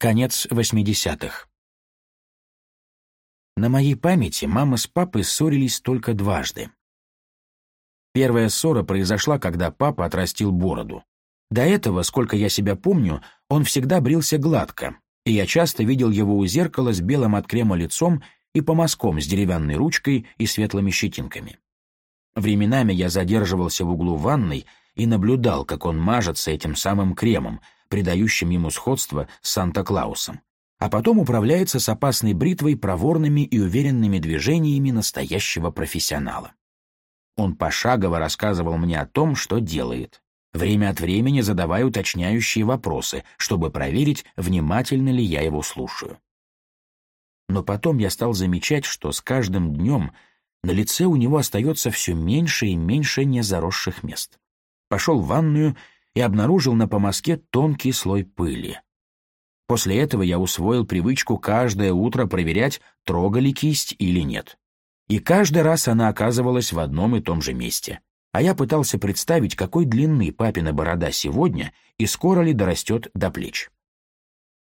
Конец 80-х. На моей памяти мама с папой ссорились только дважды. Первая ссора произошла, когда папа отрастил бороду. До этого, сколько я себя помню, он всегда брился гладко, и я часто видел его у зеркала с белым от крема лицом и помазком с деревянной ручкой и светлыми щетинками. Временами я задерживался в углу ванной и наблюдал, как он мажется этим самым кремом — придающим ему сходство с Санта-Клаусом, а потом управляется с опасной бритвой проворными и уверенными движениями настоящего профессионала. Он пошагово рассказывал мне о том, что делает, время от времени задавая уточняющие вопросы, чтобы проверить, внимательно ли я его слушаю. Но потом я стал замечать, что с каждым днем на лице у него остается все меньше и меньше незаросших мест. Пошел в ванную и обнаружил на помазке тонкий слой пыли. После этого я усвоил привычку каждое утро проверять, трогали кисть или нет. И каждый раз она оказывалась в одном и том же месте. А я пытался представить, какой длины папина борода сегодня и скоро ли дорастет до плеч.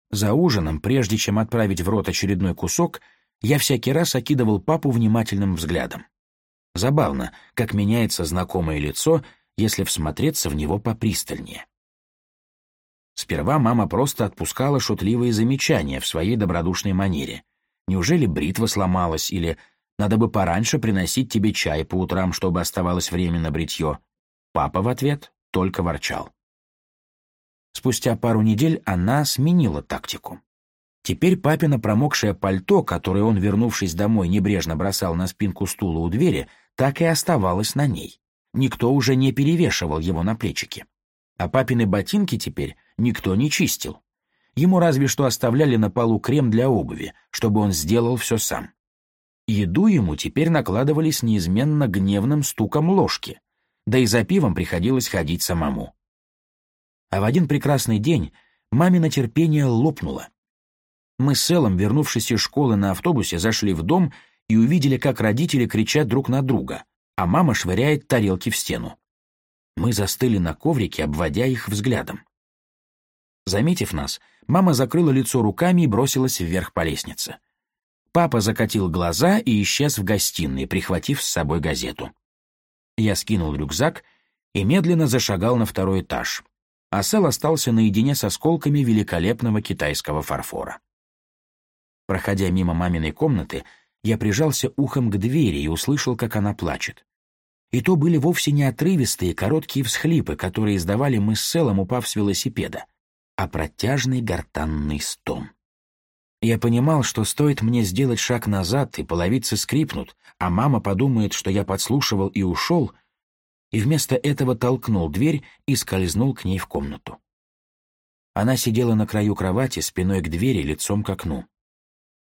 За ужином, прежде чем отправить в рот очередной кусок, я всякий раз окидывал папу внимательным взглядом. Забавно, как меняется знакомое лицо, если всмотреться в него попристальнее. Сперва мама просто отпускала шутливые замечания в своей добродушной манере. «Неужели бритва сломалась?» или «Надо бы пораньше приносить тебе чай по утрам, чтобы оставалось время на бритье». Папа в ответ только ворчал. Спустя пару недель она сменила тактику. Теперь папина промокшее пальто, которое он, вернувшись домой, небрежно бросал на спинку стула у двери, так и оставалось на ней. Никто уже не перевешивал его на плечики. А папины ботинки теперь никто не чистил. Ему разве что оставляли на полу крем для обуви, чтобы он сделал все сам. Еду ему теперь накладывали с неизменно гневным стуком ложки, да и за пивом приходилось ходить самому. А в один прекрасный день мамино терпение лопнуло. Мы с Эллом, вернувшись из школы на автобусе, зашли в дом и увидели, как родители кричат друг на друга, а мама швыряет тарелки в стену. Мы застыли на коврике, обводя их взглядом. Заметив нас, мама закрыла лицо руками и бросилась вверх по лестнице. Папа закатил глаза и исчез в гостиной, прихватив с собой газету. Я скинул рюкзак и медленно зашагал на второй этаж, а Сэл остался наедине с осколками великолепного китайского фарфора. Проходя мимо маминой комнаты, я прижался ухом к двери и услышал, как она плачет. И то были вовсе не отрывистые короткие всхлипы, которые издавали мы с Селом, упав с велосипеда, а протяжный гортанный стон. Я понимал, что стоит мне сделать шаг назад, и половицы скрипнут, а мама подумает, что я подслушивал и ушел, и вместо этого толкнул дверь и скользнул к ней в комнату. Она сидела на краю кровати, спиной к двери, лицом к окну.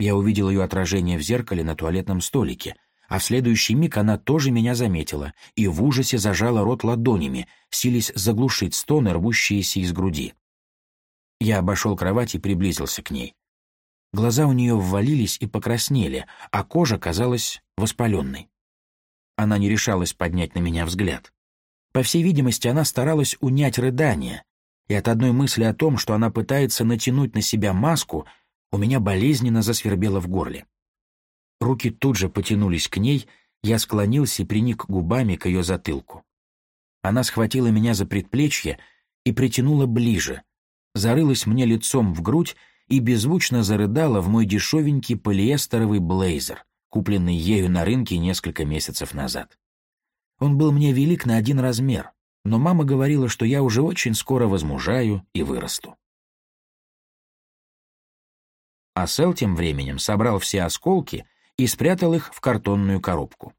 Я увидел ее отражение в зеркале на туалетном столике, а в следующий миг она тоже меня заметила и в ужасе зажала рот ладонями, сились заглушить стоны, рвущиеся из груди. Я обошел кровать и приблизился к ней. Глаза у нее ввалились и покраснели, а кожа казалась воспаленной. Она не решалась поднять на меня взгляд. По всей видимости, она старалась унять рыдание, и от одной мысли о том, что она пытается натянуть на себя маску — у меня болезненно засвербело в горле. Руки тут же потянулись к ней, я склонился и приник губами к ее затылку. Она схватила меня за предплечье и притянула ближе, зарылась мне лицом в грудь и беззвучно зарыдала в мой дешевенький полиэстеровый блейзер, купленный ею на рынке несколько месяцев назад. Он был мне велик на один размер, но мама говорила, что я уже очень скоро возмужаю и вырасту а Сэл тем временем собрал все осколки и спрятал их в картонную коробку.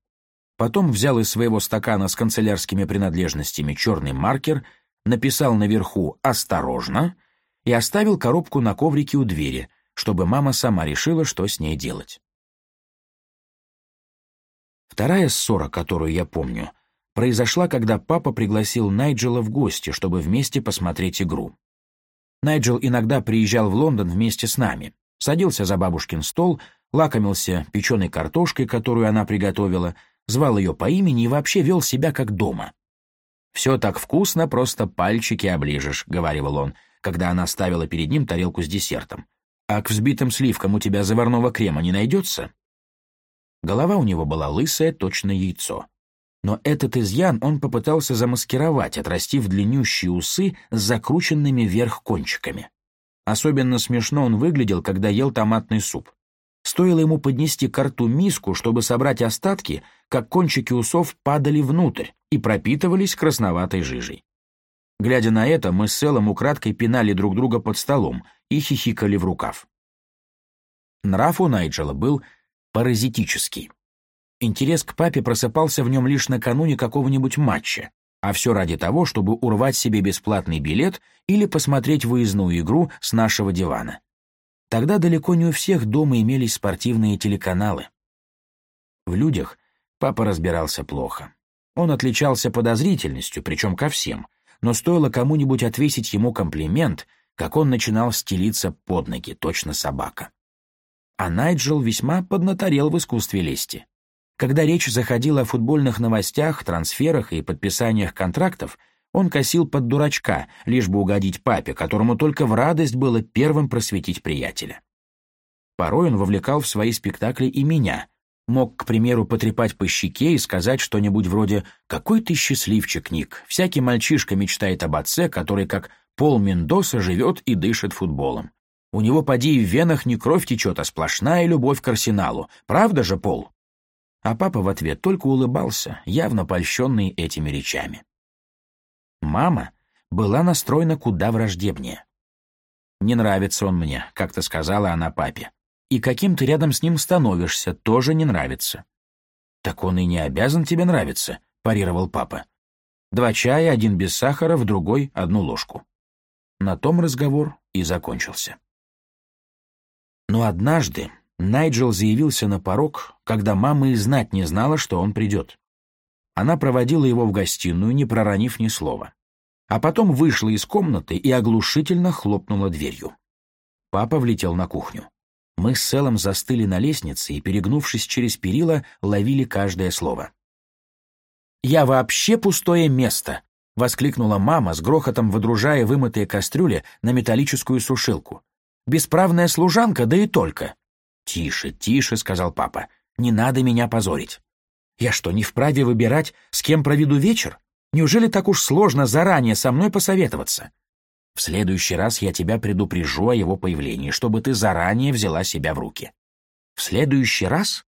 Потом взял из своего стакана с канцелярскими принадлежностями черный маркер, написал наверху «Осторожно!» и оставил коробку на коврике у двери, чтобы мама сама решила, что с ней делать. Вторая ссора, которую я помню, произошла, когда папа пригласил Найджела в гости, чтобы вместе посмотреть игру. Найджел иногда приезжал в Лондон вместе с нами садился за бабушкин стол, лакомился печеной картошкой, которую она приготовила, звал ее по имени и вообще вел себя как дома. «Все так вкусно, просто пальчики оближешь», — говорил он, когда она ставила перед ним тарелку с десертом. «А к взбитым сливкам у тебя заварного крема не найдется?» Голова у него была лысая, точно яйцо. Но этот изъян он попытался замаскировать, отрастив длиннющие усы с закрученными вверх кончиками. Особенно смешно он выглядел, когда ел томатный суп. Стоило ему поднести к рту миску, чтобы собрать остатки, как кончики усов падали внутрь и пропитывались красноватой жижей. Глядя на это, мы с Селом украдкой пинали друг друга под столом и хихикали в рукав. Нрав у Найджела был паразитический. Интерес к папе просыпался в нем лишь накануне какого-нибудь матча. А все ради того, чтобы урвать себе бесплатный билет или посмотреть выездную игру с нашего дивана. Тогда далеко не у всех дома имелись спортивные телеканалы. В людях папа разбирался плохо. Он отличался подозрительностью, причем ко всем, но стоило кому-нибудь отвесить ему комплимент, как он начинал стелиться под ноги, точно собака. А Найджел весьма поднаторел в искусстве лести. Когда речь заходила о футбольных новостях, трансферах и подписаниях контрактов, он косил под дурачка, лишь бы угодить папе, которому только в радость было первым просветить приятеля. Порой он вовлекал в свои спектакли и меня. Мог, к примеру, потрепать по щеке и сказать что-нибудь вроде «Какой ты счастливчик, Ник! Всякий мальчишка мечтает об отце, который, как Пол Мендоса, живет и дышит футболом. У него, поди, в венах не кровь течет, а сплошная любовь к арсеналу. Правда же, Пол?» а папа в ответ только улыбался, явно польщенный этими речами. Мама была настроена куда враждебнее. «Не нравится он мне», — как-то сказала она папе. «И каким ты рядом с ним становишься, тоже не нравится». «Так он и не обязан тебе нравиться», — парировал папа. «Два чая, один без сахара, в другой — одну ложку». На том разговор и закончился. Но однажды Найджел заявился на порог, когда мама и знать не знала, что он придет. Она проводила его в гостиную, не проронив ни слова. А потом вышла из комнаты и оглушительно хлопнула дверью. Папа влетел на кухню. Мы с Селом застыли на лестнице и, перегнувшись через перила, ловили каждое слово. «Я вообще пустое место!» — воскликнула мама, с грохотом выдружая вымытые кастрюли на металлическую сушилку. «Бесправная служанка, да и только!» «Тише, тише», — сказал папа, — «не надо меня позорить. Я что, не вправе выбирать, с кем проведу вечер? Неужели так уж сложно заранее со мной посоветоваться? В следующий раз я тебя предупрежу о его появлении, чтобы ты заранее взяла себя в руки. В следующий раз?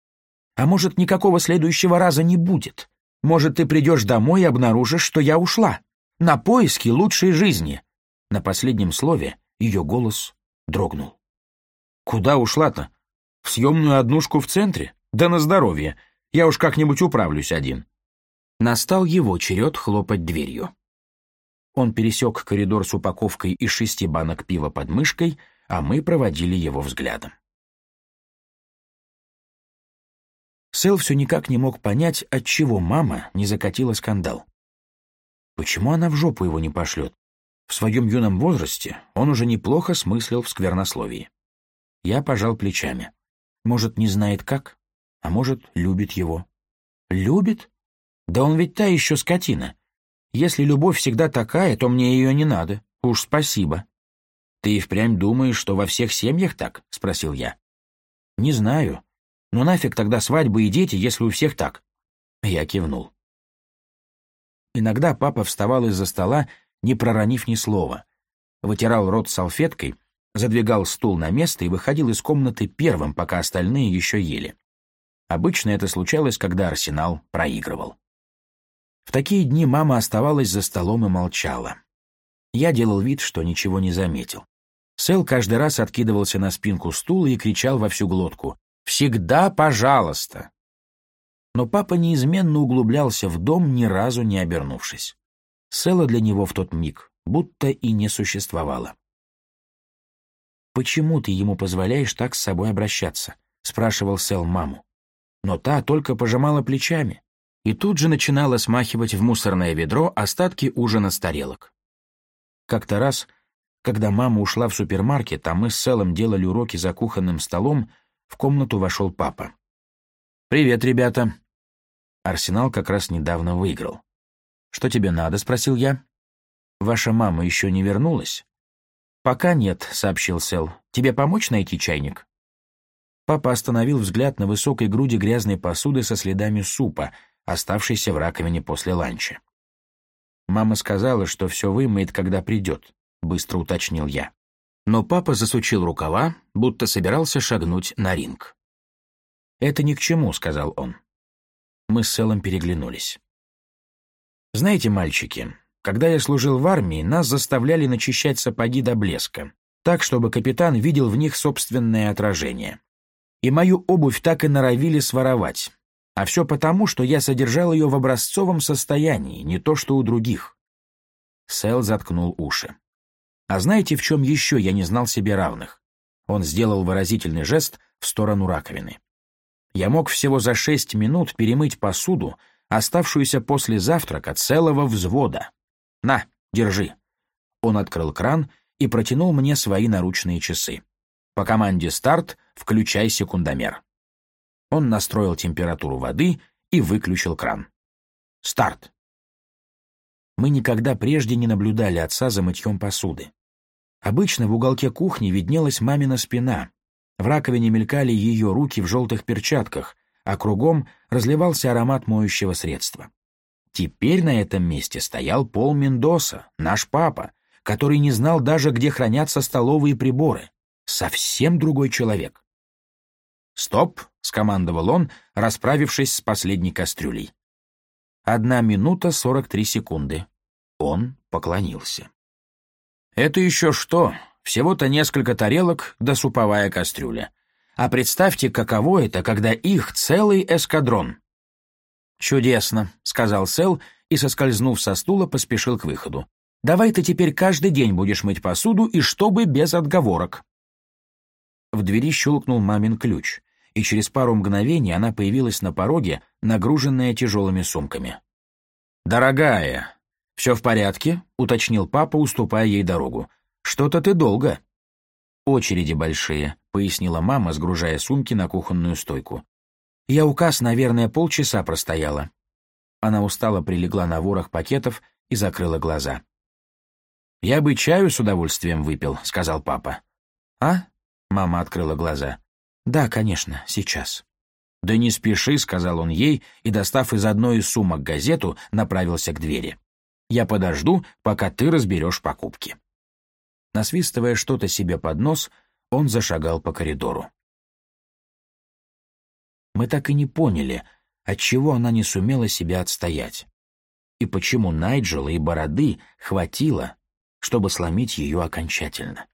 А может, никакого следующего раза не будет? Может, ты придешь домой и обнаружишь, что я ушла? На поиски лучшей жизни!» На последнем слове ее голос дрогнул. «Куда ушла-то?» В съемную однушку в центре? Да на здоровье. Я уж как-нибудь управлюсь один. Настал его черед хлопать дверью. Он пересек коридор с упаковкой из шести банок пива под мышкой, а мы проводили его взглядом. Сэл все никак не мог понять, от чего мама не закатила скандал. Почему она в жопу его не пошлет? В своем юном возрасте он уже неплохо смыслил в сквернословии. Я пожал плечами. Может, не знает как, а может, любит его. Любит? Да он ведь та еще скотина. Если любовь всегда такая, то мне ее не надо. Уж спасибо. Ты и впрямь думаешь, что во всех семьях так? Спросил я. Не знаю. Но нафиг тогда свадьбы и дети, если у всех так? Я кивнул. Иногда папа вставал из-за стола, не проронив ни слова, вытирал рот салфеткой задвигал стул на место и выходил из комнаты первым, пока остальные еще ели. Обычно это случалось, когда Арсенал проигрывал. В такие дни мама оставалась за столом и молчала. Я делал вид, что ничего не заметил. Сэл каждый раз откидывался на спинку стула и кричал во всю глотку «Всегда пожалуйста!». Но папа неизменно углублялся в дом, ни разу не обернувшись. Сэла для него в тот миг будто и не существовало. «Почему ты ему позволяешь так с собой обращаться?» — спрашивал Сэл маму. Но та только пожимала плечами и тут же начинала смахивать в мусорное ведро остатки ужина с тарелок. Как-то раз, когда мама ушла в супермаркет, а мы с Сэлом делали уроки за кухонным столом, в комнату вошел папа. «Привет, ребята!» Арсенал как раз недавно выиграл. «Что тебе надо?» — спросил я. «Ваша мама еще не вернулась?» «Пока нет», — сообщил Сэл. «Тебе помочь найти чайник?» Папа остановил взгляд на высокой груди грязной посуды со следами супа, оставшейся в раковине после ланча. «Мама сказала, что все вымоет, когда придет», — быстро уточнил я. Но папа засучил рукава, будто собирался шагнуть на ринг. «Это ни к чему», — сказал он. Мы с Селом переглянулись. «Знаете, мальчики, когда я служил в армии, нас заставляли начищать сапоги до блеска, так, чтобы капитан видел в них собственное отражение. И мою обувь так и норовили своровать. А все потому, что я содержал ее в образцовом состоянии, не то что у других. Сэл заткнул уши. А знаете, в чем еще я не знал себе равных? Он сделал выразительный жест в сторону раковины. Я мог всего за шесть минут перемыть посуду, оставшуюся после завтрака целого взвода. На, держи». Он открыл кран и протянул мне свои наручные часы. По команде «Старт» включай секундомер. Он настроил температуру воды и выключил кран. «Старт!» Мы никогда прежде не наблюдали отца за мытьем посуды. Обычно в уголке кухни виднелась мамина спина. В раковине мелькали ее руки в желтых перчатках, а кругом разливался аромат моющего средства. Теперь на этом месте стоял Пол Мендоса, наш папа, который не знал даже, где хранятся столовые приборы. Совсем другой человек. «Стоп!» — скомандовал он, расправившись с последней кастрюлей. Одна минута сорок три секунды. Он поклонился. «Это еще что? Всего-то несколько тарелок да суповая кастрюля. А представьте, каково это, когда их целый эскадрон!» «Чудесно», — сказал Сэл и, соскользнув со стула, поспешил к выходу. «Давай ты теперь каждый день будешь мыть посуду, и чтобы без отговорок». В двери щелкнул мамин ключ, и через пару мгновений она появилась на пороге, нагруженная тяжелыми сумками. «Дорогая, все в порядке?» — уточнил папа, уступая ей дорогу. «Что-то ты долго». «Очереди большие», — пояснила мама, сгружая сумки на кухонную стойку. Я указ, наверное, полчаса простояла. Она устало прилегла на ворох пакетов и закрыла глаза. «Я бы чаю с удовольствием выпил», — сказал папа. «А?» — мама открыла глаза. «Да, конечно, сейчас». «Да не спеши», — сказал он ей, и, достав из одной из сумок газету, направился к двери. «Я подожду, пока ты разберешь покупки». Насвистывая что-то себе под нос, он зашагал по коридору мы так и не поняли, отчего она не сумела себя отстоять. И почему Найджела и Бороды хватило, чтобы сломить ее окончательно.